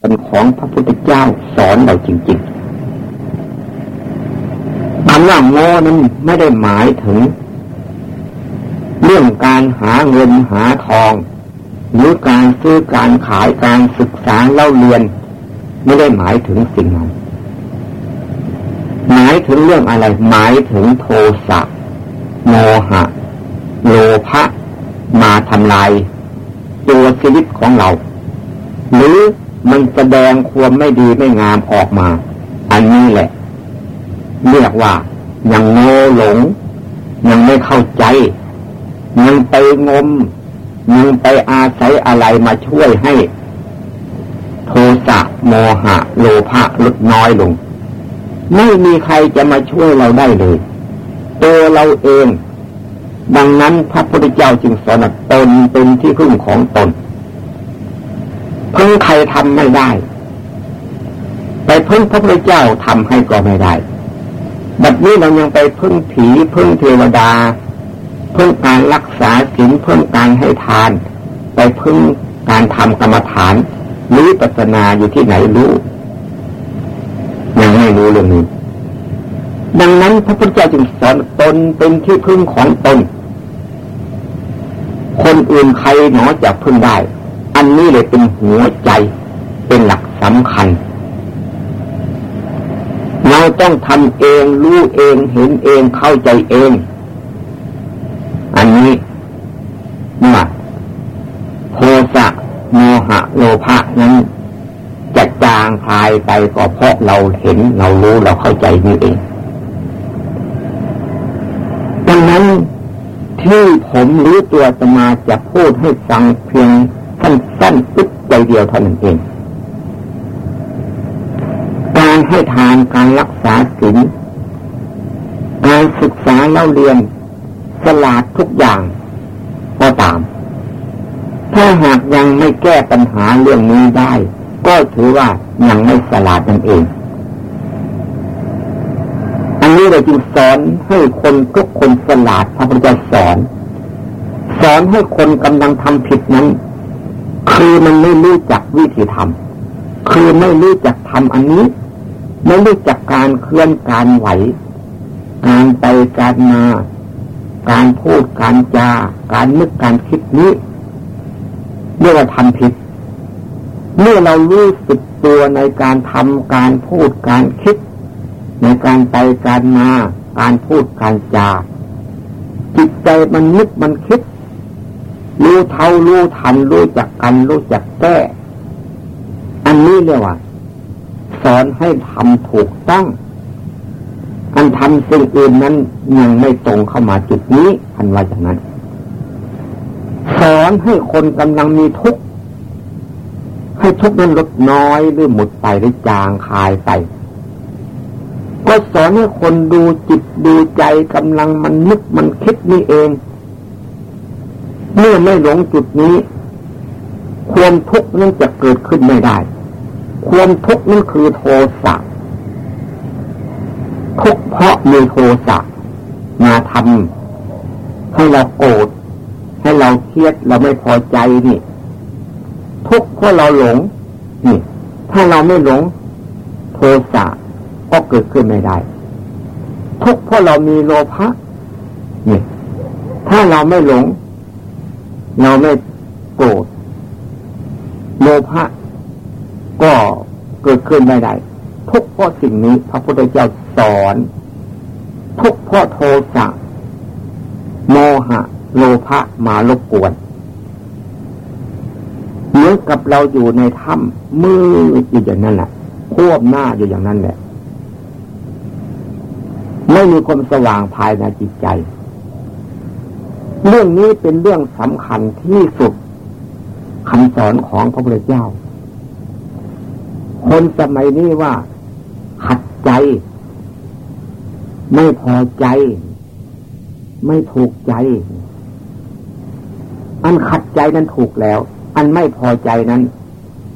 เป็นของพระพุทธเจ้าสอนเราจริงๆคำว่าโง่นั้นไม่ได้หมายถึง เรื่องการหาเงินหาทอง หรือการซื้อการขายการศึกษาเล่าเรียน ไม่ได้หมายถึงสิ่งนั้นหมายถึงเรื่องอะไร หมายถึงโทสะโมหะ โลภะมาทำลายตัวชีวิตของเรา หรือ มันแสดงความไม่ดีไม่งามออกมา อันนี้แหละ เรียกว่ายังโง่หลง ยังไม่เข้าใจ ยังไปงม ยังไปอาศัยอะไรมาช่วยให้ โทสะโมหะ โลภะลดน้อยลง ไม่มีใครจะมาช่วยเราได้เลยตัวเราเอง ดังนั้นพระพุทธเจ้าจึงสอนตนเป็นที่พึ่งของตน พึ่งใครทำไม่ได้ ไปพึ่งพระพุทธเจ้าทำให้ก็ไม่ได้แบบนี้เรายังไปพึ่งผีพึ่งเทวดา พึ่งการรักษาศีลพึ่งการให้ทาน ไปพึ่งการทำกรรมฐานหรือปัสนาอยู่ที่ไหนรู้ยังไม่รู้เรื่องนี้ดังนั้นพระพุทธเจ้าจึงสอนตนเป็นที่พึ่งของตน คนอื่นใครหนอจะพึ่งได้ อันนี้เลยเป็นหัวใจ เป็นหลักสำคัญ เราต้องทำเองรู้เองเห็นเองเข้าใจเอง อันนี้มาโทสะโมหะโลภะนั้นจะจางคลายไปก็เพราะเราเห็นเรารู้เราเข้าใจนี่เอง ดังนั้นที่ผมหรือตัวสมาจะพูดให้ฟังเพียง สั้นๆปึ๊บใจเดียวเท่านั้นเอง การให้ทานการรักษาศีลการศึกษาเล่าเรียน สลาดทุกอย่างก็ตาม ถ้าหากยังไม่แก้ปัญหาเรื่องนี้ได้ ก็ถือว่ายังไม่สลาดนั่นเอง อันนี้เราจึงสอนให้คนทุกคนสลาดพระพุทธเจ้าสอน สอนให้คนกำลังทำผิดนั้น คือมันไม่รู้จักวิธีทำคือไม่รู้จักทำอันนี้ ไม่รู้จักการเคลื่อนการไหว การไปการมา การพูดการจา การนึกการคิดนี้เรียกว่าทำผิด เมื่อเรารู้สึกตัวในการทำการพูดการคิด ในการไปการมา การพูดการจา จิตใจมันนึกมันคิด รู้เท่ารู้ทันรู้จักกันรู้จักแก้ อันนี้เรียกว่า สอนให้ทำถูกต้องอันทำสิ่งอื่นนั้นยังไม่ตรงเข้ามาจุดนี้อันว่าอย่างนั้น สอนให้คนกำลังมีทุกข์ให้ทุกข์นั้นลดน้อยหรือหมดไปหรือจางคายไปก็สอนให้คนดูจิตดูใจกำลังมันนึกมันคิดนี่เอง เมื่อไม่หลงจุดนี้ ความทุกข์นั้นจะเกิดขึ้นไม่ได้ ความทุกข์นั้นคือโทสะทุกเพราะมีโทสะมาทำให้เราโกรธให้เราเครียดเราไม่พอใจนี่ ทุกเพราะเราหลงนี่ ถ้าเราไม่หลง โทสะก็เกิดขึ้นไม่ได้ ทุกเพราะเรามีโลภะนี่ ถ้าเราไม่หลง เราไม่โกรธโลภะก็เกิดขึ้นไม่ได้ทุกเพราะสิ่งนี้ พระพุทธเจ้าสอน ทุกเพราะโทสะโมหะ โลภะมารบกวนเหมือนกับเราอยู่ในถ้ำมืดอยู่อย่างนั้นแหละควบหน้าอยู่อย่างนั้นแหละไม่มีความสว่างภายในจิตใจ เรื่องนี้เป็นเรื่องสำคัญที่สุดคำสอนของพระพุทธเจ้า คนสมัยนี้ว่า ขัดใจ ไม่พอใจ ไม่ถูกใจ อันขัดใจนั้นถูกแล้ว อันไม่พอใจนั้น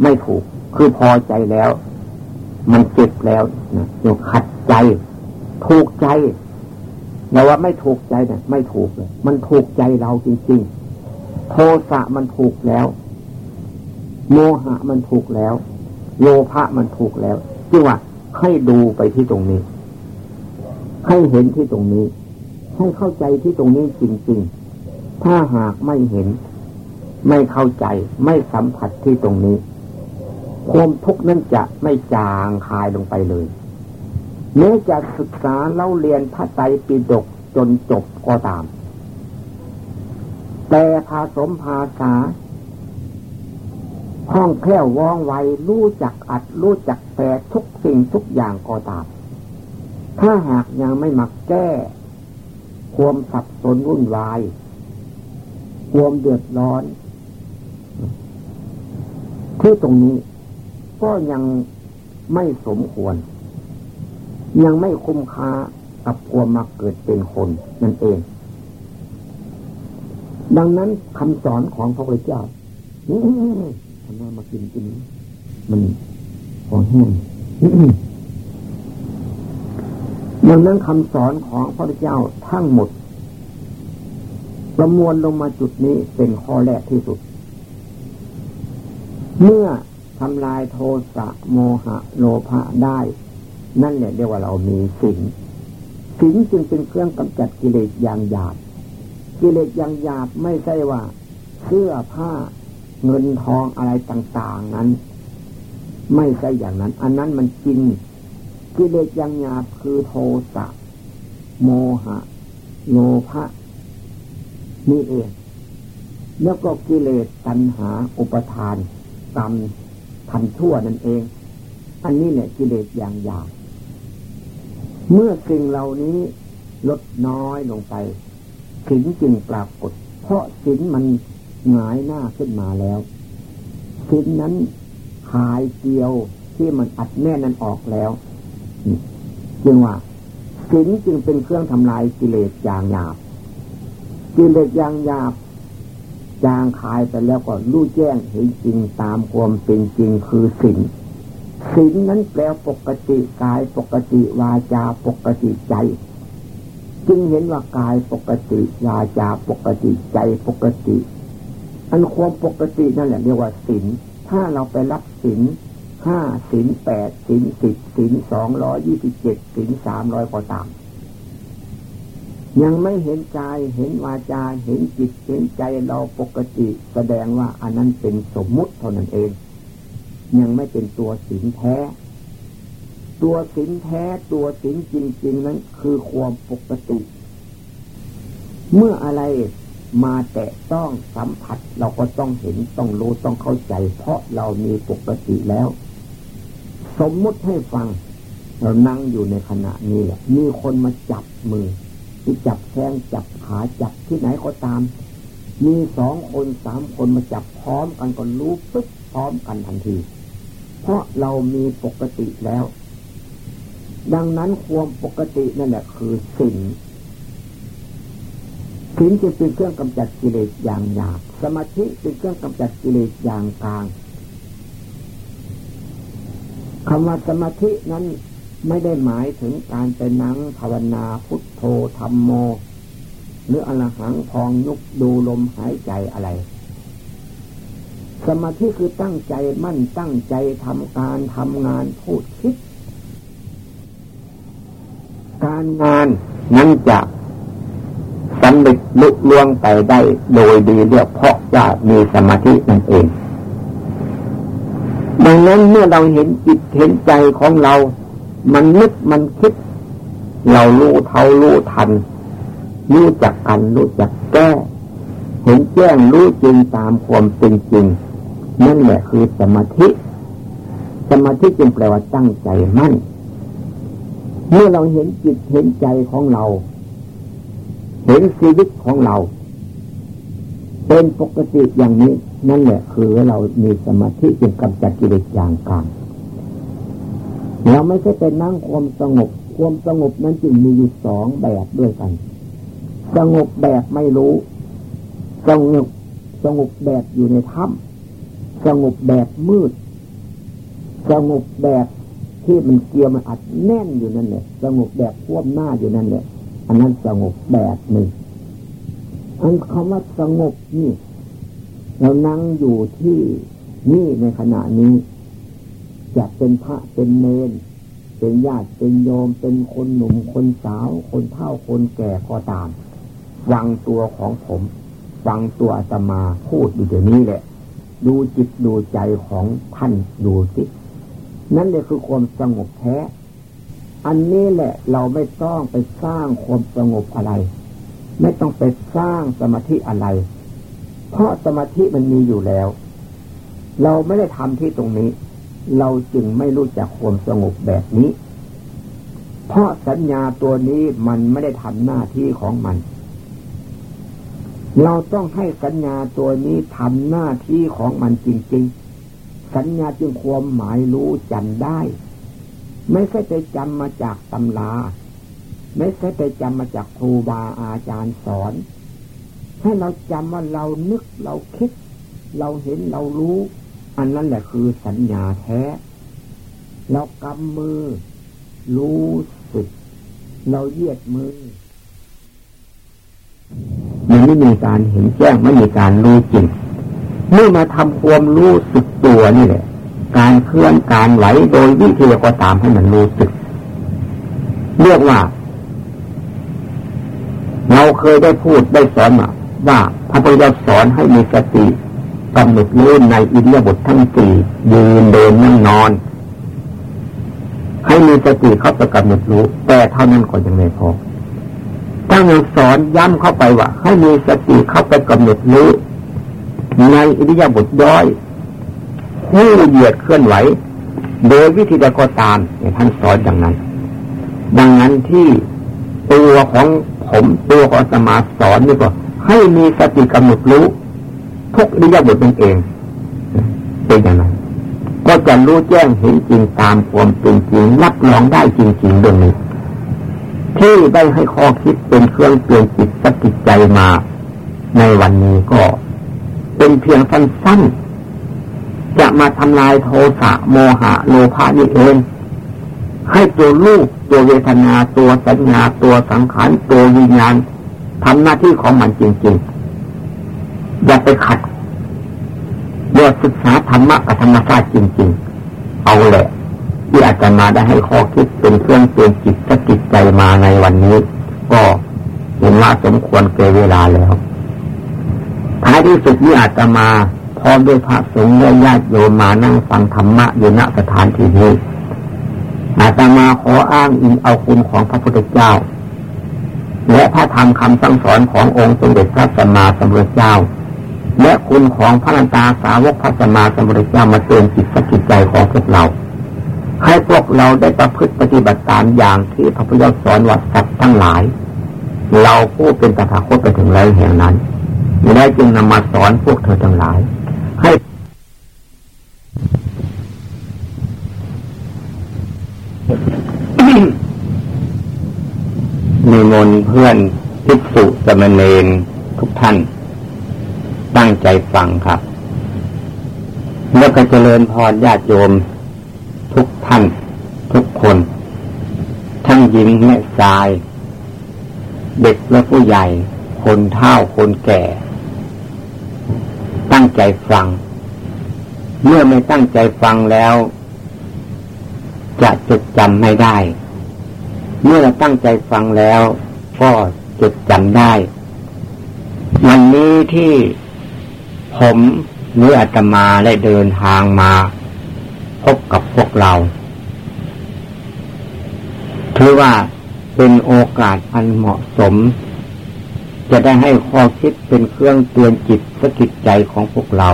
ไม่ถูก คือพอใจแล้ว มันเจ็บแล้วนะอยู่ขัดใจ ถูกใจ แต่ว่าไม่ถูกใจเนี่ยไม่ถูกเลย มันถูกใจเราจริงๆ โทสะมันถูกแล้ว โมหะมันถูกแล้วโโลภะมันถูกแล้วจึงว่าให้ดูไปที่ตรงนี้ ให้เห็นที่ตรงนี้ ให้เข้าใจที่ตรงนี้จริงๆ ถ้าหากไม่เห็น ไม่เข้าใจ ไม่สัมผัสที่ตรงนี้ความทุกข์นั้นจะไม่จางคายลงไปเลย แม้จะศึกษาเล่าเรียนพระไตรปิฎกจนจบก็ตาม แต่ภาสมภาษาห้องแคล่วว่องไวรู้จักอัดรู้จักแปลทุกสิ่งทุกอย่างก็ตาม ถ้าหากยังไม่มักแก้ ความสับสนวุ่นวาย ความเดือดร้อนที่ตรงนี้ก็ยังไม่สมควร ยังไม่คุ้มค่ากับความมาเกิดเป็นคนนั่นเอง ดังนั้นคำสอนของพระพุทธเจ้าทำมามากินกินมันพอแห้งดังนั้นคำสอนของพระพุทธเจ้าทั้งหมด ประมวลลงมาจุดนี้เป็นข้อแรกที่สุด เมื่อทำลายโทสะโมหะโลภะได้ นั่นแหละเรียกว่าเรามีสิ่งสิ่งจึงเป็นเครื่องกำจัดกิเลสอย่างหยาบ กิเลสอย่างหยาบไม่ใช่ว่าเสื้อผ้าเงินทองอะไรต่าง ๆ นั้น ไม่ใช่อย่างนั้น อันนั้นมันจริงกิเลสอย่างหยาบคือโทสะโมหะโลภะนี่เอง แล้วก็กิเลสตัณหาอุปทานกรรมทำชั่วนั่นเอง อันนี้แหละกิเลสอย่างหยาบ เมื่อสิ่งเหล่านี้ลดน้อยลงไปสินจึงปรากฏ เพราะสินมันหงายหน้าขึ้นมาแล้วสินนั้นหายเกียวที่มันอัดแน่นนั้นออกแล้วจึงว่าสินจึงเป็นเครื่องทำลายกิเลสอย่างหยาบกิเลสอย่างหยาบจางคายไปแล้วก็รู้แจ้งเห็นจริงตามความเป็นจริงคือสิน ศีลนั้นแปลปกติกายปกติวาจาปกติใจ จึงเห็นว่ากายปกติวาจาปกติใจปกติ อันความปกตินั่นแหละเรียกว่าศีลถ้าเราไปรับศีลห้าศีลแปดศีลสิบศีลสองร้อยี่สิบเจ็ดศีลสามร้อยก็ตาม ยังไม่เห็นใจเห็นวาจาเห็นจิตเห็นใจเราปกติ แสดงว่าอันนั้นเป็นสมมุติเท่านั้นเอง ยังไม่เป็นตัวสินแท้ ตัวสินแท้ตัวสินจริง ๆ นั้นคือความปกติ เมื่ออะไรมาแตะต้องสัมผัสเราก็ต้องเห็นต้องรู้ต้องเข้าใจ เพราะเรามีปกติแล้ว สมมุติให้ฟัง เรานั่งอยู่ในขณะนี้แหละมีคนมาจับมือที่จับแข้งจับขาจับที่ไหนก็ตาม มีสองคนสามคนมาจับพร้อมกันก็รู้ปึ๊บพร้อมกันทันที เพราะเรามีปกติแล้ว ดังนั้นความปกตินั่นแหละคือสิ่งสิ่งจะเป็นเครื่องกำจัดกิเลสอย่างหยาบ สมาธิเป็นเครื่องกำจัดกิเลสอย่างกลางคำว่าสมาธินั้นไม่ได้หมายถึงการไปนั่งภาวนาพุทโธธรรมโม หรืออรหังพองยุกดูลมหายใจอะไร สมาธิคือตั้งใจมั่นตั้งใจทำการทำงานพูดคิด การงานนั้นจะสำเร็จลุล่วงไปได้โดยดีเรียกเพราะว่ามีสมาธินั่นเอง ดังนั้นเมื่อเราเห็นจิตเห็นใจของเรา มันนึกมันคิด เรารู้เท่ารู้ทัน รู้จักกันรู้จักแก้ เห็นแจ้งรู้จริงตามความเป็นจริง นั่นแหละคือสมาธิ สมาธิจึงแปลว่าตั้งใจมั่น เมื่อเราเห็นจิตเห็นใจของเรา เห็นชีวิตของเรา เป็นปกติอย่างนี้ นั่นแหละคือเรามีสมาธิจึงกำจัดกิเลสอย่างกลางเราไม่ใช่เป็นนั่งความสงบ ความสงบนั้นจึงมีอยู่สองแบบด้วยกัน สงบแบบไม่รู้ สงบสงบแบบอยู่ในถ้ำ สงบแบบมืด สงบแบบที่มันเกี่ยวมันอัดแน่นอยู่นั่นแหละสงบแบบควบหน้าอยู่นั่นแหละอันนั้นสงบแบบหนึ่งอันคำว่าสงบนี่ เรานั่งอยู่ที่นี่ในขณะนี้ จะเป็นพระเป็นเนนเป็นญาติเป็นโยมเป็นคนหนุ่มคนสาว คนเฒ่าคนแก่ก็ตามฟังตัวของผมฟังตัวอาตมาพูดอยู่เดี๋ยวนี้แหละ ดูจิตดูใจของท่านดูสินั่นเลยคือความสงบแท้ อันนี้แหละเราไม่ต้องไปสร้างความสงบอะไร ไม่ต้องไปสร้างสมาธิอะไร เพราะสมาธิมันมีอยู่แล้ว เราไม่ได้ทำที่ตรงนี้ เราจึงไม่รู้จักความสงบแบบนี้ เพราะสัญญาตัวนี้มันไม่ได้ทำหน้าที่ของมัน เราต้องให้สัญญาตัวนี้ทำหน้าที่ของมันจริง ๆ สัญญาจึงความหมายรู้จำได้ ไม่ใช่ไปจำมาจากตำราไม่ใช่ไปจำมาจากครูบาอาจารย์สอน ให้เราจำว่าเรานึกเราคิด เราเห็นเรารู้ อันนั้นแหละคือสัญญาแท้ เรากำมือ รู้สึก เราเยียดมือ มันไม่มีการเห็นแจ้งไม่มีการรู้จริงเมื่อมาทำความรู้สึกตัวนี่แหละ การเคลื่อนการไหวโดยวิธีก็ตามให้มันรู้สึก เรียกว่า เราเคยได้พูดได้สอนมาว่าพระพุทธเจ้าสอนให้มีสติกำหนดรู้ในอินเดียบททั้งสี่ยืนเดินนั่งนอน ให้มีสติเข้าไปกำหนดรู้ แต่เท่านั้นก็ยังไม่พอ ถ้าเราสอนย้ำเข้าไปว่า ให้มีสติเข้าไปกำหนดรู้ในอิริยาบถย่อยผู้เหยียดเคลื่อนไหว โดยวิธีใดก็ตามท่านสอนอย่างนั้น ดังนั้นที่ตัวของผมตัวของสมาสอนนี่ก็ ให้มีสติกำหนดรู้ ทุกอิริยาบถเป็นเองเป็นอย่างนั้นก็จะรู้แจ้งเห็นจริงตามความเป็นจริงรับรองได้จริงๆเรื่องนี้ ที่ได้ให้ข้อคิดเป็นเครื่องเตือนจิตสกิจใจมา ในวันนี้ก็เป็นเพียงสั้นๆจะมาทำลายโทสะโมหะโลภะนี่เองให้ตัวลูกตัวเวทนาตัวสัญญาตัวสังขารตัววิญญาณทำหน้าที่ของมันจริงๆ อย่าไปขัดเมื่อศึกษาธรรมะกับธรรมชาติจริง ๆ เอาแหละ ที่อาจารย์มาได้ให้ข้อคิดเป็นเครื่องเตือนจิตสกิจใจมาในวันนี้ ก็เห็นว่าสมควรเกินเวลาแล้วท้ายที่สุดนี้อาจจะมาพร้อมด้วยพระสงฆ์และญาติโยมมานั่งฟังธรรมะอยู่ณสถานที่นี้อาตมาขออ้างอิงเอาคุณของพระพุทธเจ้า และพระธรรมคำสั่งสอนขององค์สมเด็จพระสัมมาสัมพุทธเจ้า และคุณของพระนันตาสาวกพระสัมมาสัมพุทธเจ้ามาเตือนจิตสกิจใจของพวกเรา ให้พวกเราได้ประพฤติปฏิบัติตามอย่างที่พระพุทธเจ้าสอนวัดสัตว์ทั้งหลาย เราผู้เป็นตถาคตไปถึงแล้วแห่งนั้นได้จึงนำมาสอนพวกเธอทั้งหลาย ให้มีมนเพื่อนทิสุสมณเณรทุกท่าน ตั้งใจฟังครับเมื่อก็เจริญพรญาติโยม ทุกท่าน ทุกคน ทั้งหญิงและชาย เด็กและผู้ใหญ่ คนเฒ่าคนแก่ ตั้งใจฟัง เมื่อไม่ตั้งใจฟังแล้ว จะจดจำไม่ได้ เมื่อเราตั้งใจฟังแล้ว ก็จดจำได้ วันนี้ที่ผมหรืออาตมาได้เดินทางมา พบกับพวกเรา ถือว่าเป็นโอกาสอันเหมาะสม จะได้ให้ข้อคิดเป็นเครื่องเตือนจิตสกิดใจของพวกเรา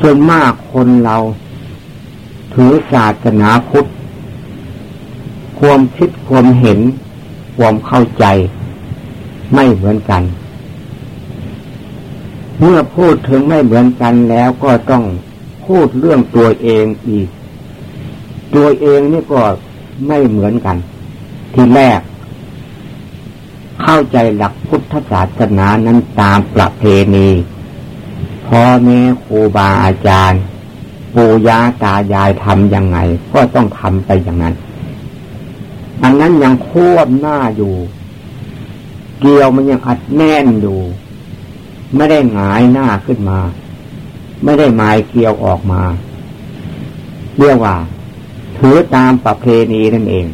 ส่วนมากคนเรา ถือศาสนาพุทธ ความคิดความเห็น ความเข้าใจ ไม่เหมือนกัน เมื่อพูดถึงไม่เหมือนกันแล้วก็ต้อง พูดเรื่องตัวเองอีก ตัวเองนี่ก็ไม่เหมือนกัน ที่แรก เข้าใจหลักพุทธศาสนานั้นตามประเพณีพ่อแม่ครูบาอาจารย์ปู่ย่าตายายทำยังไง ก็ต้องทำไปอย่างนั้น อันนั้นยังควบหน้าอยู่ เกี่ยวมันยังอัดแน่นอยู่ ไม่ได้หงายหน้าขึ้นมา ไม่ได้หมายเกี่ยวออกมาเรียกว่า ถือตามประเพณีนั่นเอง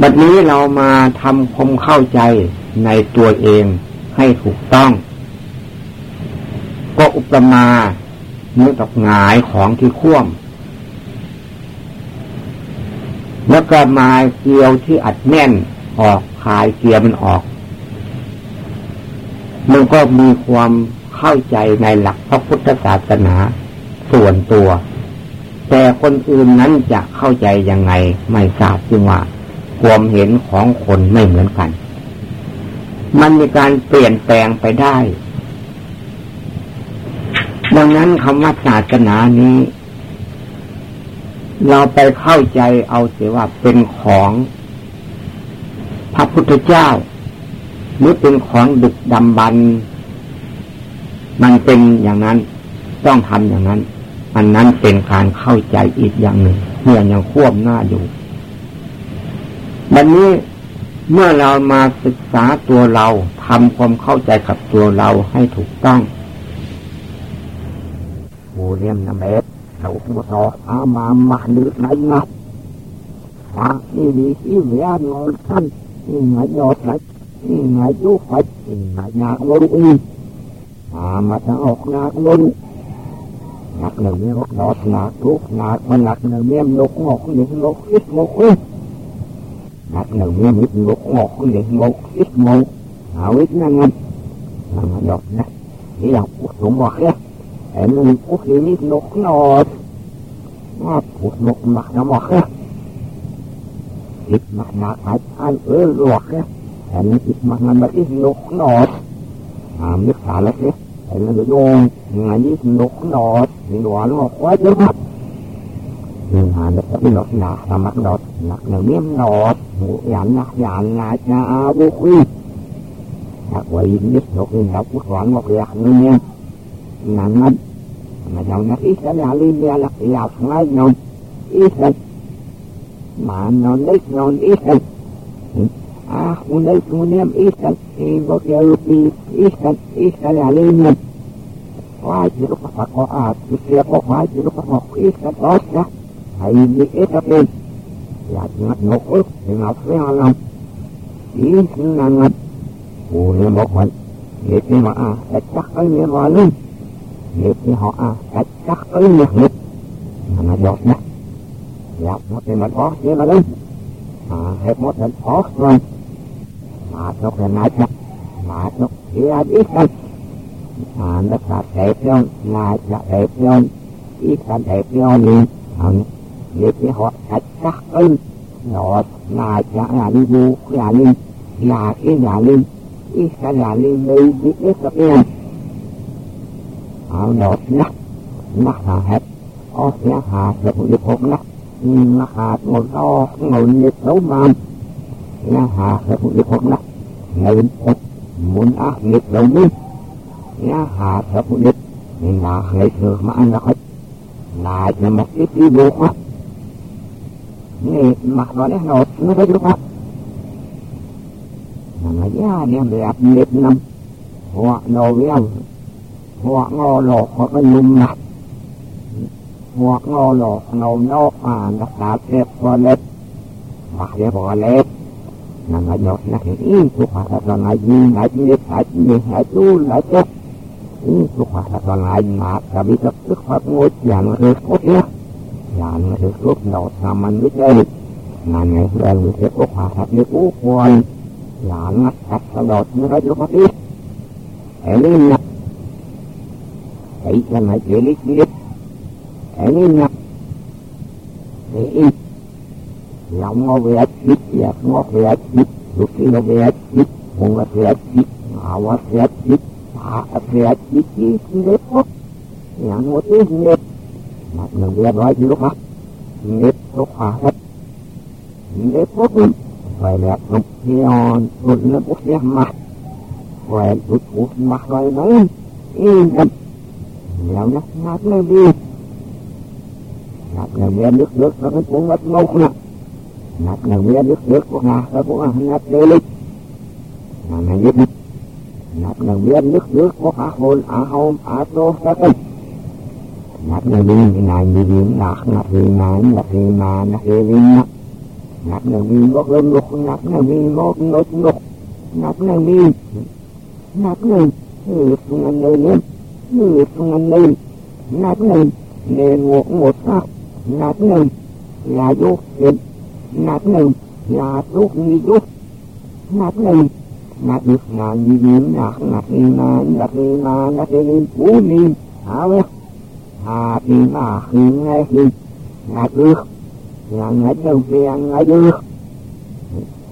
บัดนี้เรามาทำความเข้าใจในตัวเองให้ถูกต้อง ก็อุปมาเมื่อกับงายของที่คว่ำแล้วก็มาเกลียวที่อัดแน่นออกคลายเกียร์มันออก มันก็มีความ เข้าใจในหลักพระพุทธศาสนาส่วนตัว แต่คนอื่นนั้นจะเข้าใจยังไงไม่ทราบจึงว่าความเห็นของคนไม่เหมือนกัน มันมีการเปลี่ยนแปลงไปได้ ดังนั้นคำว่าศาสนานี้ เราไปเข้าใจเอาเสียว่าเป็นของพระพุทธเจ้าหรือเป็นของดึกดำบรร มันเป็นอย่างนั้นต้องทำอย่างนั้น อันนั้นเป็นการเข้าใจอีกอย่างหนึ่งเมื่อยังควบหน้าอยู่วันนี้เมื่อเรามาศึกษาตัวเราทำความเข้าใจกับตัวเราให้ถูกต้องโูเรียมนะเบสเราตัวต่ออามามาหรือไหนะฟังนี่ดีที่เวียนอนท่านนี่ไงยอดไหนนี่ไงยุบไปนี่ไงยากวรุณ อามาจะออกหนาลุนหนักหนึ่งมีรถนอดหนักทุกหนักมันหนักหนึ่งเมี่ยมลกงอกหนึ่งลกอิสโมกหนักหนึ่งเมี่ยมลกงอกหนึ่งลกอิสโมกหาวิทนั่งงันนั่งหยอกนะนี่เราพูดสมบอกเนี่ยเห็นมันพูดนี่ลกนอดว่าพูดลกหมักน้ำบอกเนี่ยอิดหมักหนักหายอันเออหลอกเนี่ยเห็นอิดหมักมันแบบอิ อามนึกสารเล็กๆแต่เดี๋วโยงงานนี้สนุกนอดหนัวลูกว่าเยอะมัดงานแบบนี้หนอกหนาทำมัหนอดหนักเหนียวเนี้ยนอดหูยันหนักยันงาชาบุคุยหนักไว้นิดหนกหนักพุทธหวังบอกอยากเนี่ยนั่นนั่นมาเจ้านักอิสระลีเมียหลักอยากง่ายนอนอิสระมานอนเล็กนอนอิสระ uneltunem Isten évakjelőpi, Isten, Isten elényem. Vágyjuk a szakma át, viszélkok, vágyjuk a szakma, Isten lassa, ha így étetén. Játnak nyokot, én a félnem, én színnem, úrém okon, Népni ha á, egy csak ölni valami. Népni ha á, egy csak ölni hét. Mà giọt nè. Giọt một thì mình ớt chứ mà đúng. À, hết một thì ớt rồi. මාතකනත මාතක ඉරදිකත් ආන්දපතේපියොන් නායකේපියොන් ඉස්සන්තේපියොන් අනි මේකේ හොත් අත්තකල් නෝත් නායකයනි යනි යාකේ යනි ඉස්සන් යනි මේකේ එකපියන් ආව නෝත් නක් මහහත් ඔස්යා හා සබුලි කොක්නක් මහහත් මොල් තෝ ngồi nhiệt đấu mầm ยังหาหกอีพบนะหมุนพบหมุนอาเนิดลงนิดยังหาหกนิดนี่นาให้เธอมาอันละครันายจะมาอิทิบุครับนี่มาตอนนี้เราไม่ได้รู้ครับมันมาย่าเนี่ยแบบเนิดนำหัวโนเวียวหัวงอหลอกเขาก็นุ่มหนักหัวงอหลอกโนโนอ่านรักษาเจ็บพอเล็บมาเรียบพอเล็บ là ngài nhọt là cái ý thuộc hòa thật là ngài gì ngài chỉ biết ngài chỉ biết ngài tu ngài chết ý thuộc hòa thật là ngài mà là bị tập tức pháp ngôi dạng được cốt nhá dạng được cốt đầu tham anh biết đây ngài ngày là người sẽ thuộc hòa thật như cú quan dạng ngắt thật là đột như đó chút pháp ít hãy lên nhập hãy cho ngài chỉ lý biết hãy lên nhập để lòng ngô về chít và ngô về chít lúc khi ngô về chít hùng về chít ngào về chít hạ về chít chít nếp hốt nhãn một tí nếp mặt nâng về nói chứ lúc mắt nếp lúc hạ hết nếp hốt phải đẹp lúc nhon lúc nó bút ra mặt phải lúc bút mặt rồi nói yên tâm nhau nhắc nhắc lên đi nhắc nâng về nước nước nó cũng mất ngốc nè nạp nào biết biết biết của ngà đó của nạp đê lịch là này biết nạp nào biết biết biết của hạ hồn á hồn á tô ta tinh นักในวิ่งนายมีวิ่งหนักนักวิ่งนานักวิ่งมานักวิ่งนักนักในวิ่งลกลกนักในวิ่งลกลกลกนักในวิ่งนักในเออตรงนั้นเลยเนี่ยเออตรงนั้นเลยนักในเนงกหมดนักนักในอย่ายุกเห็น นักในอย่าลุกมียุกนักในนักยุกงานยืมนักนักนีนานนักนีมานักนีผู้นี้หาไว้หาปีมาหิงไงหิงนักยุกอย่างไงเจ้าเพียงไงยุก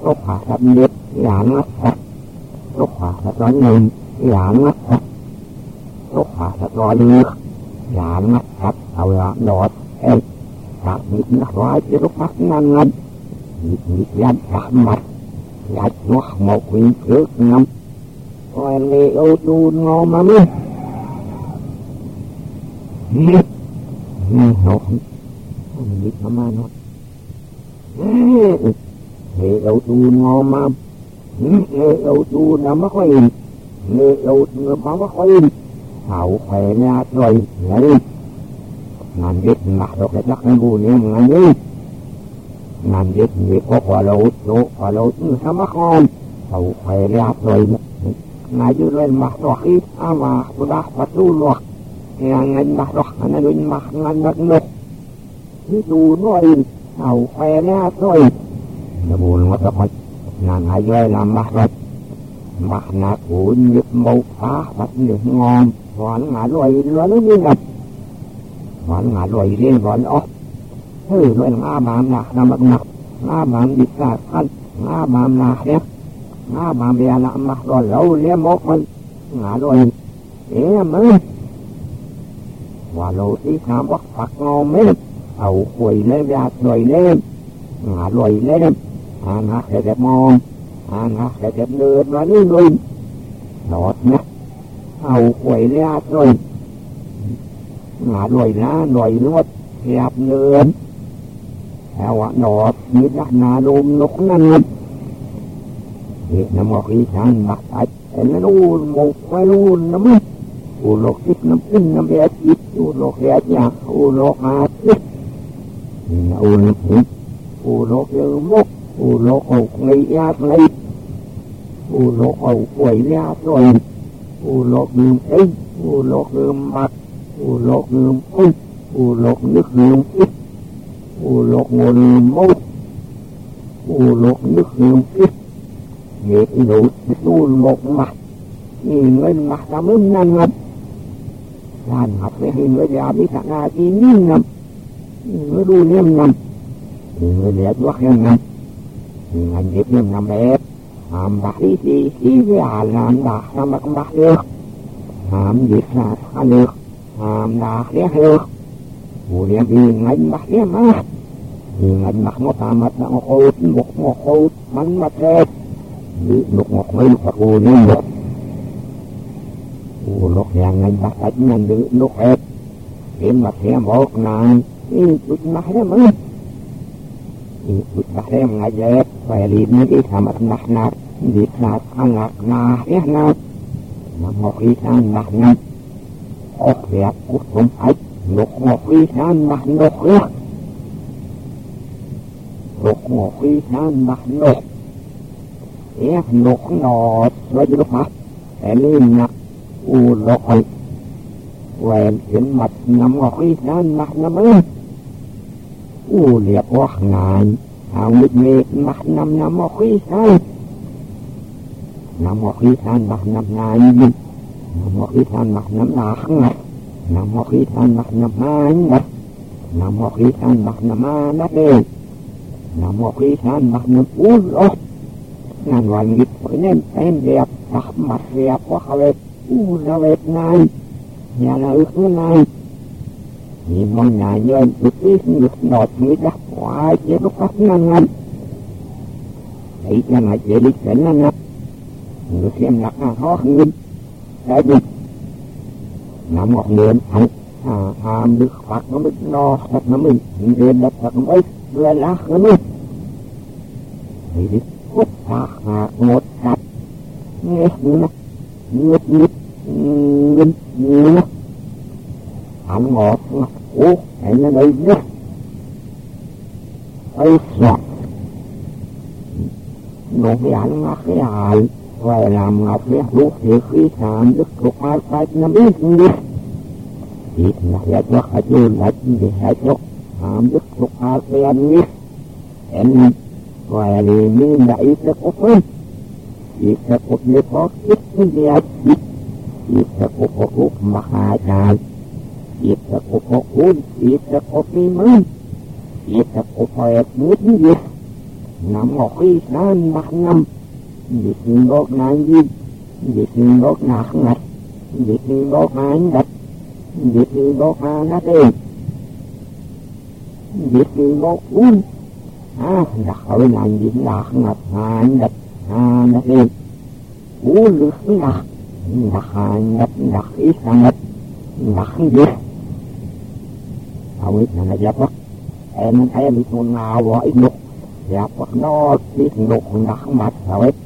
ก็ผ่าทับเด็ดอย่างนักก็ผ่าทับร้อนหนึ่งอย่างนักก็ผ่าทับร้อนเลือกอย่างนักครับเอาละดอดเอ็ các vị đã nói với lúc mắt ngăn ngăn nhịp nhịp gian cả mặt gạch nó một vị trước năm coi lê ô tu ngô mà mi nhịp nhịp nhịp nó mà nó lê ô tu ngô mà lê ô tu nó mất khoai lê ô tu nó mất khoai hậu khỏe nha rồi lấy งานยึดหนักดอก nam biết gì có quả lỗ chỗ quả lỗ sama con tàu phải ra rồi mà. Chứ rồi mặc đọc ít à mà bữa đó bắt tu đọc ngàn ngàn mặc anh ấy mặc ngàn mặc nộp chứ tu nói tàu phải ra rồi. Buồn quá tập mạch ngàn làm mặc rồi mặc nạc của phá bắt ngon. Hoàn ngã rồi nó nó như ngập. Hoàn rồi riêng hoàn ốc. Thư rồi ngã bàm là nằm bậc nặc ngã bàm đi cả khăn ngã bàm là hết ngã bàm bè là mặt rồi lâu lên một mình ngã rồi thế mới và lô tí tham bắt phật ngon mấy ẩu quỳ lên ra rồi lên ngã rồi lên à ngã sẽ đẹp ngon à ngã sẽ đẹp đưa nó đi luôn đọt nhá ẩu quỳ ra rồi หาหน่วยนะหน่วยนวดแคบเงินแถวหนอดมีลักนาลมนกนั่นเด็กน้ำบอกอีฉันบักไอเอ็นนู่นหมกไว้นู่นน้ำมันอูโลกทิพน้ำขึ้นน้ำแย่จิตอูโลกแย่ยากอูโลกอาทิตอูโลกหิอูโลกเยอมกอูโลกอาไงยากไงอูโลกเอาป่วยยากเลยอูโลกลืมเอ้อูโลกลืมมัดอูโลกลืมอุ้ยอูโลกนึกลืมอิด uloc ngôn mâu uloc nước nhiều kiếp hết lụt luôn một mặt. Nhìn lên mặt ta mới năng ngập. Làm ngập để hình với già biết thằng a chi nhiên ngập nó đu nem ngập người đẹp quá nem ngập ngành đẹp nem ngập đẹp. Làm bạc đi thì khi với à làm bạc làm bạc không bạc được. Làm việc là được. Làm bạc đét được. Mặt xe bị lục một mấy lục bạc ô nên lục ô lục hàng ngạnh bạc tách nhanh được lục hết kiếm mặt xe một nàng đi bụt mặt đen mà đi bụt mặt đen ngại dẹp phải đi mấy cái thà mặt mặt nạt đi nạt ăn ngạc nà hết nạt mà một khi ăn mặt nạt ออกหอกวิชานบันกเลือกหลกงอกวิชานบันกเอ๊ะหลกหนอดไว้ดูครับแต่นี่นักอูหลกไอ้แหวนเห็นหมัดนำงอกวิชานบันมืออูเรียกว่างานเอามิดเมฆมัดนำนำงอกวิชานนำงอกวิชานบันนำงานยิ่ง một khi than mặt nắm lạc ngặt nằm một khi than mặt nằm ma ngặt nằm một khi than mặt nằm ma đắt đê nằm một khi than mặt nằm uống lốt ngàn hoàn nghiệp phải nên em đẹp mặt mặt đẹp quá đẹp u là đẹp này nhà là ước này nhìn mong nhà nhân được biết được nọt người đắc hoài chế lúc bắt ngăn ngăn thấy cho ngài chế đi chấn ngăn ngăn người xem lạc khó khăn đại dịch nằm một niệm hạnh à hàm được phật nó mới no phật nó mới niệm được phật nó mới là lá nó mới thì đi hút phật hạ một hạt nghe nó nhịp nhịp nhịp nhịp ăn ngọt ố hãy nó đây nhé ấy ngọt nụ cái ăn ngọt cái hại rồi làm ngọt cái lúc thì khi làm đức thuộc hai phải năm biết đi ít là giải thoát hay chưa là gì giải thoát làm đức thuộc hai phải ăn biết em rồi thì mình đã ít được có phân ít được có nhiều có ít cái gì ít ít được có có lúc mà hai ngày ít được có có cuốn ít được có cái mới ít được có phải muốn gì nằm ngọc khi san mặt năm việc đốt nạn gì việc đốt nạc ngạch việc đốt nạn đạch việc đốt nạn đạch đi việc đốt uống à đặt ở nạn việc nạc ngạch nạn đạch nạn đạch đi uống được cái nạc nạc nạn đạch nạc ít ngạch nạc gì không biết là giáp bắt em thấy bị con nào bỏ ít lục giáp bắt nó ít lục nạc mặt rồi น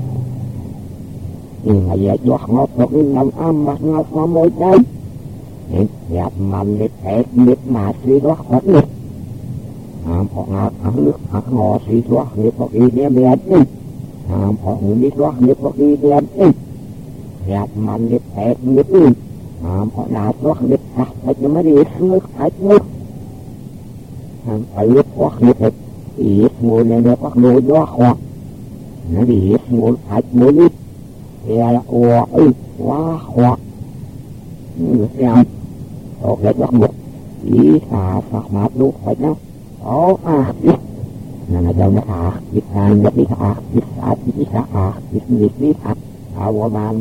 มดขัดแต่นั้นเดี๋ยวเรียบมือปักเรียบไว้อิงอายุเรียบหมดขาดังเงาหมดอกนาดีนั่นมาลีนกงาไว้เรียบวักนอกยึดเนี่ยหมดเนี่ยดีขัดหมดขัดหมดงับเนี่ยมาปุ้ย nhưng mà về giọt ngọt một cái lòng âm bạc ngọt mà môi đây gặp mạnh liệt thẹt liệt mà suy đoán hết liệt hàm họ ngọt hàm nước hạt ngọt suy đoán liệt một ý đem về đi hàm họ nghĩ đoán liệt một ý đem đi gặp mạnh liệt thẹt liệt đi hàm họ đạt đoán liệt thẹt thẹt cho mấy đi nước thẹt nước hàm phải liệt đoán liệt thẹt ý mùi này nó có mùi đoán hoặc nó bị mùi thẹt mùi liệt เออัวอึว้าหวนี่เสียงตกเล็กหมดอีสาฝากมาดูไปนะอ๋ออะนั่นเจ้าเนี่ยอาจิตงานยับนิอาจิตอาจิตนิอาจิตนินิอาเอาวบาน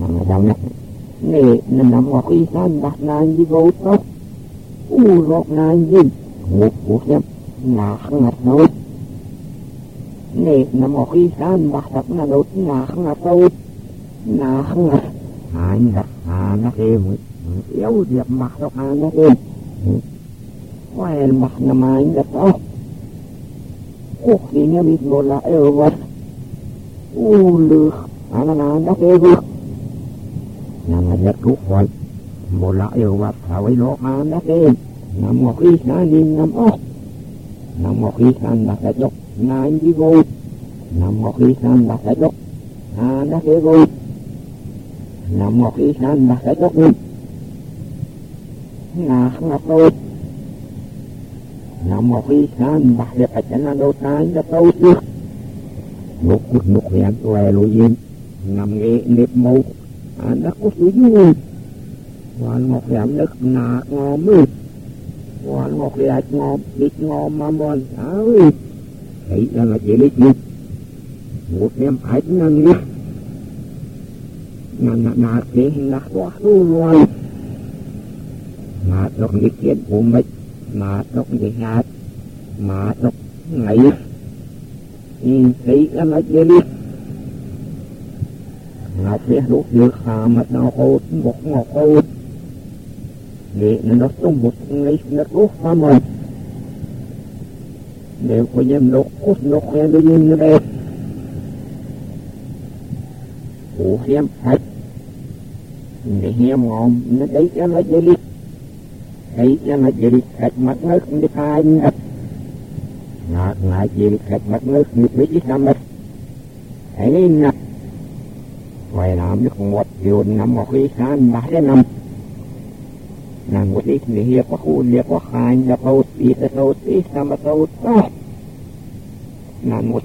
มานาเรียนเล็กนั่นเยอะเองจิตจิตนิยมหน่อยจิตจิตจิตเล็บจิตน้าจิตเสวยเรียมมาดูหมดนักหานักนักอีกนักนักจิตเอามิ mà đau nhất nè nên nằm ngọc y san bạc nan di vô tốt u ngọc nan di một cuộc nhâm là không ngặt nổi nè nằm ngọc y san bạc tập là đột là không ngặt đâu là không ngặt à ngặt à nó kêu yếu diệp mặt đọc à nó kêu quay mặt nằm ai ngặt đâu cuộc gì nghe bị một là eo vật u lược à nó là nó kêu vượt นำมาเล็กทุกคนโมละเอววัดสาวิโ anakku ini Wan một giảm đất nạc ngò mít Wan một giảm ngò mít ngò mà mòn áo ít Thấy ra là chỉ lít mít Một em ách năng lít Nạc nạc nạc thế quá thu Mà đọc lý kiến của mít Mà đọc lý hạt, Mà đọc ngày Nhìn thấy ra là chỉ lít ngọc biết lúc được hà mặt nào hột một ngọc hột để nó tung một ngày nó lúc hoa mờ đều có dâm lúc cốt lúc nghe đôi nhìn như đây ủa xem hạch để xem ngon nó đấy cho nó dễ đi đấy cho nó dễ đi hạch mặt nước đi khai ngập ngọt ngại dễ đi hạch mặt nước như biết chứ sao mất hãy ngập ไว้น้ำนึกหมดโยนน้ำออกอีสานมาได้นำนางวัดอีกเรียกว่าคูเรียกว่าขายจะโตตีจะโตตีสามโตโตนางวั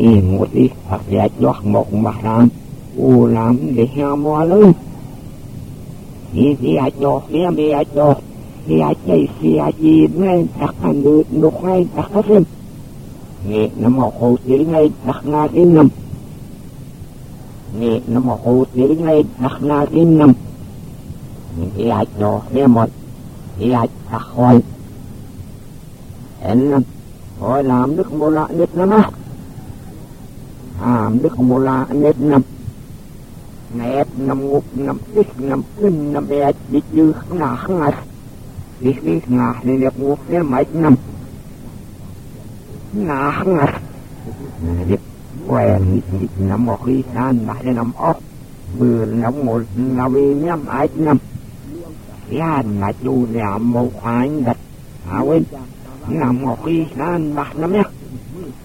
อีกหูเยียบว่าอีโดตายจะโตโตเฮ้น้ำออกหูสักไงจาทำออกอีหมดที่นึกเยอะแค่ไม่จำเป็นยามนุ่มรถมัดโมอีหมดที่ผักแยอกมาลามอูลามเดียวมัวเลยนี่เสียจอกเนี่ยเสียจอกเสียใจเสียจีนไงตักันดูนกไงตักกระเซ็มนี่น้ำหมอกโคตรไงตักงาที่น้ำนี่น้ำหมอกโคตรไงตักงาที่น้ำ thì ai cho nghe một thì ai ta khỏi hẹn hỏi làm đức mô lạ nhất lắm á làm đức mô lạ nhất năm nét năm ngục năm tích năm kinh năm bè đi chư ngà ngà đi đi ngà đi đẹp ngục để mấy năm ngà ngà đẹp quen năm một đi san lại năm ốc vừa năm một năm năm ai năm ย่านมาจูเนี่ยโมควายดั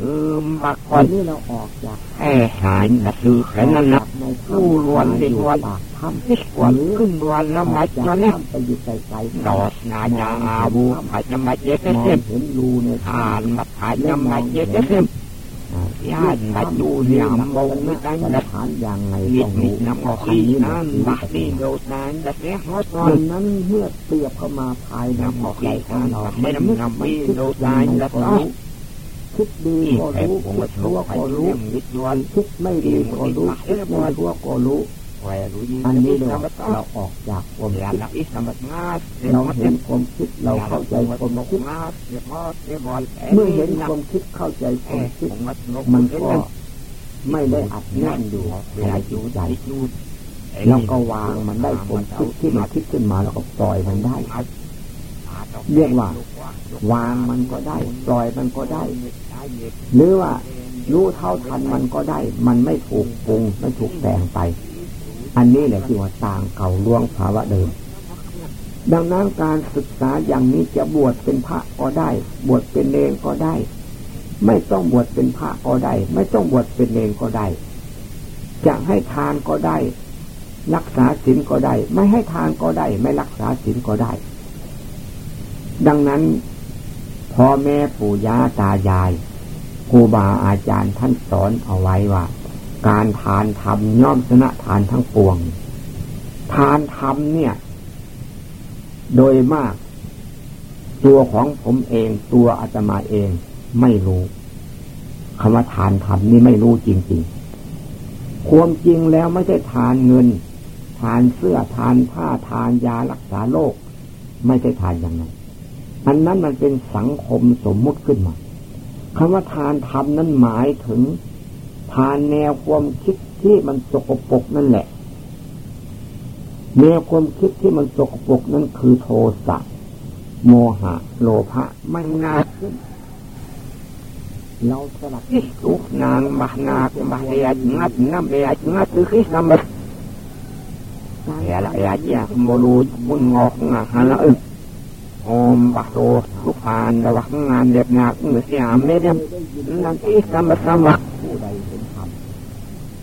คือมากวันนี้เราออกจากแห่หายนะคือแค่นั้นนะในผู้รวนเด็วันทำที่กวนขึ้นวันละมาดจะเล่นไปอยู่ใส่ใส่ดอสนาญาอาบูมัดจะมาเจ็ดเต็มเห็นรูในทานมาดหายจะมาเจ็ดเต็มญาติมาดูเรียมองไม่ได้ละฐานอย่างไรต้องรู้น้ำออกที่นั่นบัดนี้เราตายแต่แค่ฮอตอนนั้นเมื่อเปรียบเข้ามาภายน้ำออกที่นั้นไม่น้ำไม่เราตายแล้ว คิดดีก็รู้คิดตัวก็รู้คิดไม่ดีก็รู้คิดไม่ทั่วก็รู้อันนี้เราเราออกจากความคิดเราเห็นความคิดเราเข้าใจความคิดเมื่อเห็นความคิดเข้าใจความคิดมันก็ไม่ได้อัดแน่นอยู่ภายในใจเราก็วางมันได้ความคิดที่มันคิดขึ้นมาเราก็ปล่อยมันได้เรียกว่าวางมันก็ได้ ปล่อยมันก็ได้ หรือว่ารู้เท่าทันมันก็ได้ มันไม่ถูกปรุงไม่ถูกแต่งไป อันนี้แหละที่ว่าต่างเก่าล่วงภาวะเดิม ดังนั้นการศึกษาอย่างนี้จะบวชเป็นพระก็ได้ บวชเป็นเลงก็ได้ ไม่ต้องบวชเป็นพระก็ได้ ไม่ต้องบวชเป็นเลงก็ได้ จะให้ทานก็ได้ รักษาศีลก็ได้ ไม่ให้ทานก็ได้ ไม่รักษาศีลก็ได้ ดังนั้นพ่อแม่ปู่ย่าตายาย ครูบาอาจารย์ท่านสอนเอาไว้ว่า การทานธรรมย่อมชนะทานทั้งปวง ทานธรรมเนี่ย โดยมาก ตัวของผมเองตัวอาตมาเองไม่รู้คำว่าทานธรรมนี่ไม่รู้จริงๆ ความจริงแล้วไม่ใช่ทานเงิน ทานเสื้อทานผ้าทานยารักษาโรคไม่ใช่ทานอย่างนั้นอันนั้นมันเป็นสังคมสมมุติขึ้นมา คำว่าทานธรรมนั้นหมายถึง ทานแนวความคิดที่มันสกปรกนั่นแหละ แนวความคิดที่มันสกปรกนั่นคือโทสะโมหะ โลภะไม่นาขึ้นเราสลับทุกนางมานามาเรียงัดน้ำเรียงัดคือคิดนำมาเรียละเรียจะโมลูมุนงอกงาฮะละอึ om bạc đồ lúc phàn là bạc ngàn đẹp ngạc người sẽ ảm mê đem năng ý sam bạc sam bạc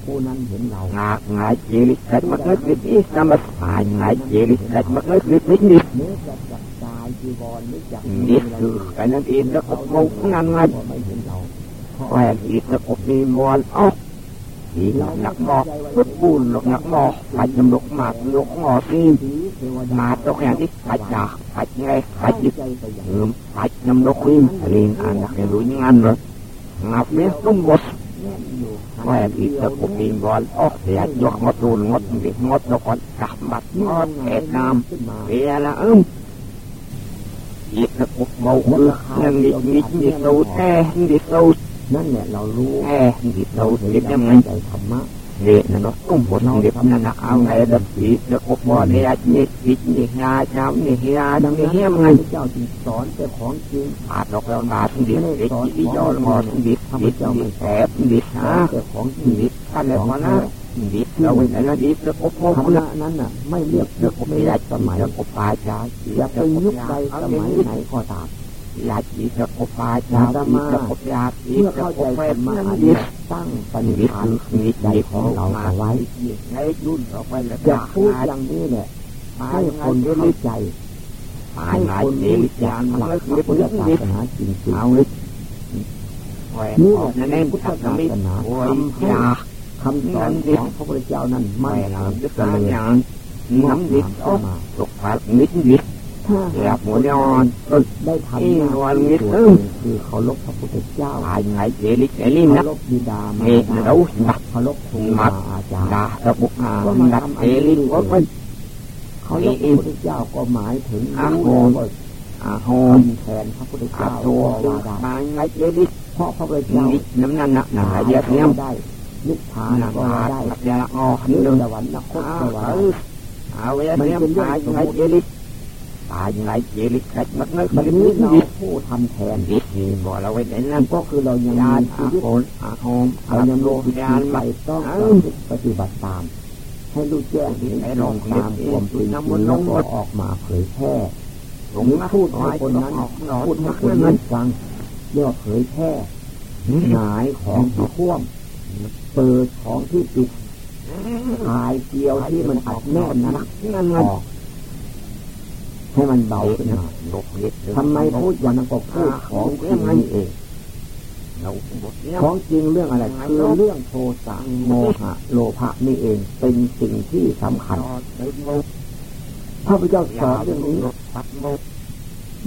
ผู้นั้นเห็นเรางากงายเจริสัตมักนึกนิดนี้สมัสหายงายเจริสัตมักนึกนิดนิดนิดนี่คือการนั้นเองแล้วก็มองงานงานแหวนอีกแล้วก็มีมอลอกสีหนักหมอกพุทบุญหลกหนักหมอกไปจำลกหมากหลกหมอซีมาตกแห่งที่ไปจากไงไปยึดเหิมไปนำลกวิ่งเรียนอ่านนักเรียนรู้งานงับเนี้ยต้องบดแหวนอีกแล้วก็มีบอลออก เสียยกงดดูงดเด็กงดแล้วก็จับบัดงดแอบน้ำเรียละอึ้มอีกแล้วก็เบาเรือยังดิดิดิโซแท้ดิโซ นั่นแหละเรารู้แค่เราเรียกยังไงใจธรรมะเรียนนะเนาะตุ้มบทเรียกนั่นนะเอาไงดับปีเด็กอบบ่เนี่ยนี่ปิดนี่ยาเจ้านี่ยาดังนี้ยังไงเจ้าจึงสอนเจ้าของจริงอาดอกเราบาดดิบเด็กที่ยอมอดิบดิบดิบแสบดิบฮะเจ้าของดิบท่านเลยว่านะดิบเราเป็นอะไรดิบแล้วพบคณะนั้นน่ะ ไม่เรียกเรียกไม่ได้สมัยแล้วพบปลายชาจะเป็นยุคใดสมัยไหนก็ตาม ยาจีจะพบปลายชาจะมาพบยาเมื่อเข้าใจธรรมะอันนี้ตั้งปณิธานนิใจของเราเอาไว้ในรุ่นต่อไปแล้วจะพูดอย่างนี้แหละให้คนเข้าใจให้คนรู้จักหลักพระพุทธศาสนาจริงๆเอาเลยนี่แหละในพุทธศาสนาทำให้คำสอนของพระพุทธเจ้านั้นไม่ลามเจริญน้ำดิบออกมาตกผัดนิดนิด ถ้าหมดยอนได้ทำหน้าที่คือเขาลบพระพุทธเจ้าหายไงเจริเจรินะเคารพบิดามาเราเคารพครูบาอาจารย์ดาระบุอาดัดเจริก็เป็นเขาลบพระพุทธเจ้าก็หมายถึงอาโหอาโหแทนพระพุทธเจ้าตัวมาไงเจริเพราะพระพุทธเจ้าน้ำนั่นนะหนาเยอะเนี่ยได้นิพพานก็ได้ยาออกเรื่องสวรรค์นครสวรรค์เอาไว้เนี่ยตายไงเจริ ตายยังไงเจริขัดมักน้อยมันนี้เราผู้ทำแทนนี่บอกเราไว้ในนั้นก็คือเรายังมีชีวิตอาโหมเรายังโลภานไปต้องปฏิบัติตาม ให้รู้แจ้งให้ลองตามความจริงแล้วก็ออกมาเผยแพร่หรือพูดให้คนนั้นพูดให้คนนั้นฟังเรียกเผยแพร่หายของที่ท่วมเปิดของที่ปิดหายเกลียวที่มันอัดแน่นนะนั่นออก ให้มันเบาขึ้นมาทำไมพูดอย่างนั้นก็พูดของจริงนี่เองของจริงเรื่องอะไรคือเรื่องโทสะโมหะ โลภะนี่เองเป็นสิ่งที่สำคัญพระพุทธเจ้าสอนเรื่องนี้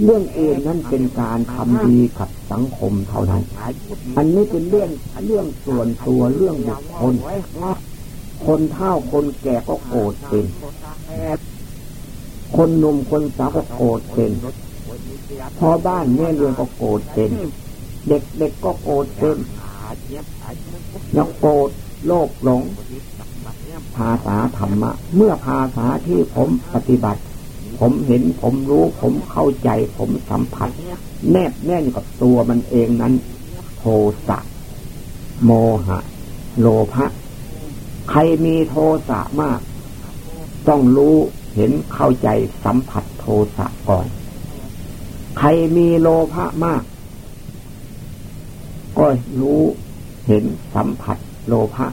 เรื่องเองนั้นเป็นการทำดีกับสังคมเท่านั้น อันนี้เป็นเรื่องเรื่องส่วนตัวเรื่องบุคคลคนเฒ่าคนแก่ก็โกรธเป็น คนหนุ่มคนสาวก็โกรธเป็นพอบ้านแม่เรือนก็โกรธเป็น เด็กเด็กก็โกรธเป็นแล้วโกรธโลภหลง ภาษาธรรมะ เมื่อภาษาที่ผมปฏิบัติ ผมเห็นผมรู้ผมเข้าใจ ผมสัมผัส แนบแน่นกับตัวมันเองนั้น โทสะโมหะ โลภะใครมีโทสะมาก ต้องรู้ เห็นเข้าใจสัมผัสโทสะก่อน ใครมีโลภะมาก ก็รู้เห็นสัมผัสโลภะ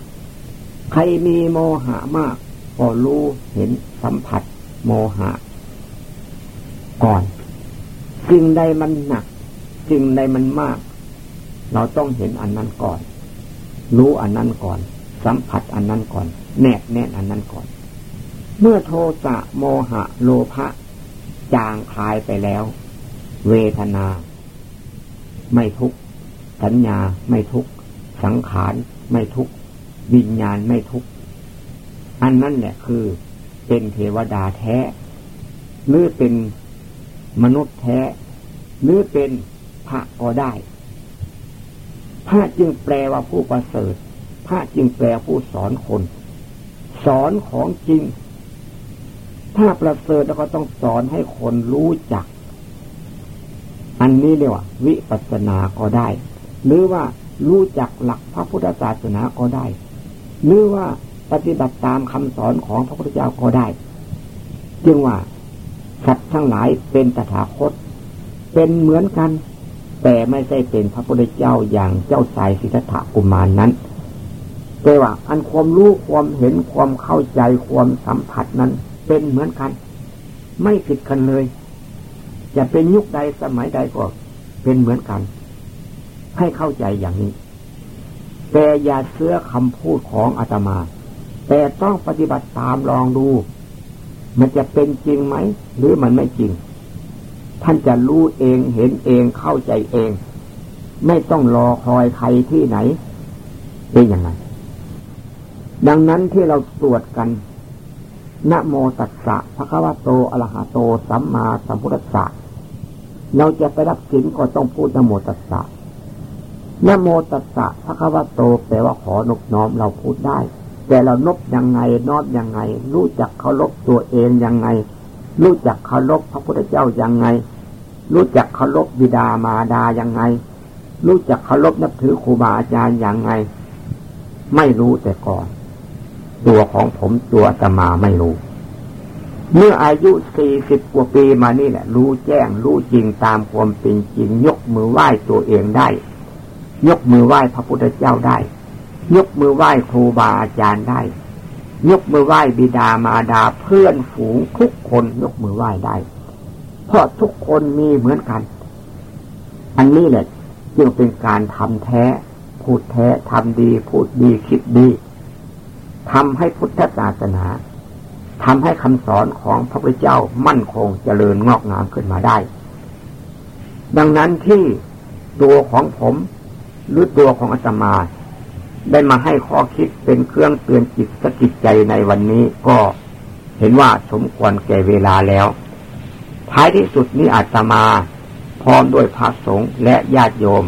ใครมีโมหะมาก ก็รู้เห็นสัมผัสโมหะ ก่อนสิ่งใดมันหนักสิ่งใดมันมาก เราต้องเห็นอันนั้นก่อน รู้อันนั้นก่อน สัมผัสอันนั้นก่อน แนบแน่นอันนั้นก่อน เมื่อโทสะโมหะโลภะจางคลายไปแล้ว เวทนา ไม่ทุกสัญญาไม่ทุกสังขารไม่ทุกวิญญาณไม่ทุกอันนั้นแหละคือเป็นเทวดาแท้ หรือเป็นมนุษย์แท้ หรือเป็นพระก็ได้ พระจึงแปลว่าผู้ประเสริฐ พระจึงแปลผู้สอนคน สอนของจริง ถ้าประเสริฐแล้วก็ต้องสอนให้คนรู้จัก อันนี้เรียกว่า วิปัสสนาก็ได้ หรือว่ารู้จักหลักพระพุทธศาสนาก็ได้ หรือว่าปฏิบัติตามคำสอนของพระพุทธเจ้าก็ได้ จึงว่าสัตว์ทั้งหลายเป็นตถาคต เป็นเหมือนกัน แต่ไม่ใช่เป็นพระพุทธเจ้าอย่างเจ้าสายสิทธัตถกุมารนนั้นแต่ว่าอันความรู้ความเห็นความเข้าใจความสัมผัสนั้น เป็นเหมือนกัน ไม่ผิดกันเลย จะเป็นยุคใดสมัยใดก็เป็นเหมือนกัน ให้เข้าใจอย่างนี้ แต่อย่าเสื้อคำพูดของอาตมา แต่ต้องปฏิบัติตามลองดู มันจะเป็นจริงไหม หรือมันไม่จริง ท่านจะรู้เองเห็นเองเข้าใจเอง ไม่ต้องรอคอยใครที่ไหน เป็นอย่างไรดังนั้นที่เราสวดกัน นะโมตัสสะพระคัมภโตอะระหะโต สัมมาสัมพุทธัสสะเราจะไปรับศีลก็ต้องพูดนะโมตัสสะนะโมตัสสะพระคัมภโตแปลว่าขอนบน้อมเราพูดได้ แต่เรานบยังไงนอบยังไง รู้จักเคารพตัวเองยังไง รู้จักเคารพพระพุทธเจ้ายังไง รู้จักเคารพบิดามารดายังไง รู้จักเคารพนับถือครูบาอาจารย์ยังไง ไม่รู้แต่ก่อน ตัวของผมตัวตมาไม่รู้ เมื่ออายุสี่สิบกว่าปีมานี่แหละ รู้แจ้งรู้จริงตามความเป็นจริง ยกมือไหว้ตัวเองได้ ยกมือไหว้พระพุทธเจ้าได้ ยกมือไหว้ครูบาอาจารย์ได้ ยกมือไหว้บิดามารดาเพื่อนฝูงทุกคนยกมือไหว้ได้ เพราะทุกคนมีเหมือนกัน อันนี้แหละจึงเป็นการทำแท้ พูดแท้ทำดี พูดดีคิดดี ทำให้พุทธศาสนาทำให้คำสอนของพระพุทธเจ้ามั่นคงเจริญงอกงามขึ้นมาได้ ดังนั้นที่ตัวของผมหรือตัวของอาตมา ได้มาให้ข้อคิดเป็นเครื่องเตือนจิตสกิจใจในวันนี้ก็เห็นว่าสมควรแก่เวลาแล้ว ท้ายที่สุดนี้อาตมา พร้อมด้วยพระสงฆ์และญาติโยม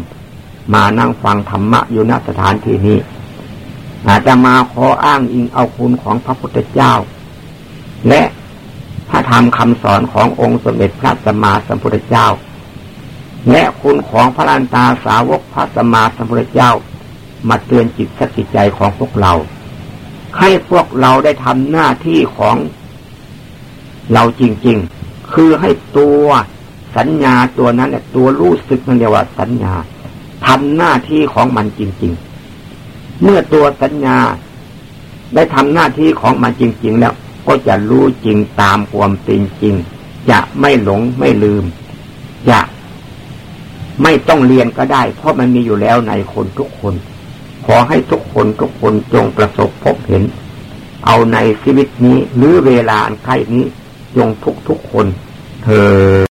มานั่งฟังธรรมะอยู่ณสถานที่นี้ อาจจะมาขออ้างอิงเอาคุณของพระพุทธเจ้า และพระธรรมคำสอนขององค์สมเด็จพระสัมมาสัมพุทธเจ้า และคุณของพระลันตาสาวกพระสัมมาสัมพุทธเจ้า มาเตือนจิตสกิจใจของพวกเรา ให้พวกเราได้ทำหน้าที่ของเราจริง ๆ คือให้ตัวสัญญาตัวนั้นแหละตัวรู้สึกมันเรียกว่าสัญญาทำหน้าที่ของมันจริง ๆ เมื่อตัวสัญญาได้ทำหน้าที่ของมันจริง ๆ แล้ว ก็จะรู้จริงตามความเป็นจริง จะไม่หลงไม่ลืม จะไม่ต้องเรียนก็ได้ เพราะมันมีอยู่แล้วในคนทุกคน ขอให้ทุกคนทุกคนจงประสบพบเห็น เอาในชีวิตนี้หรือเวลาอันใกล้นี้จงทุกทุกคนเธอ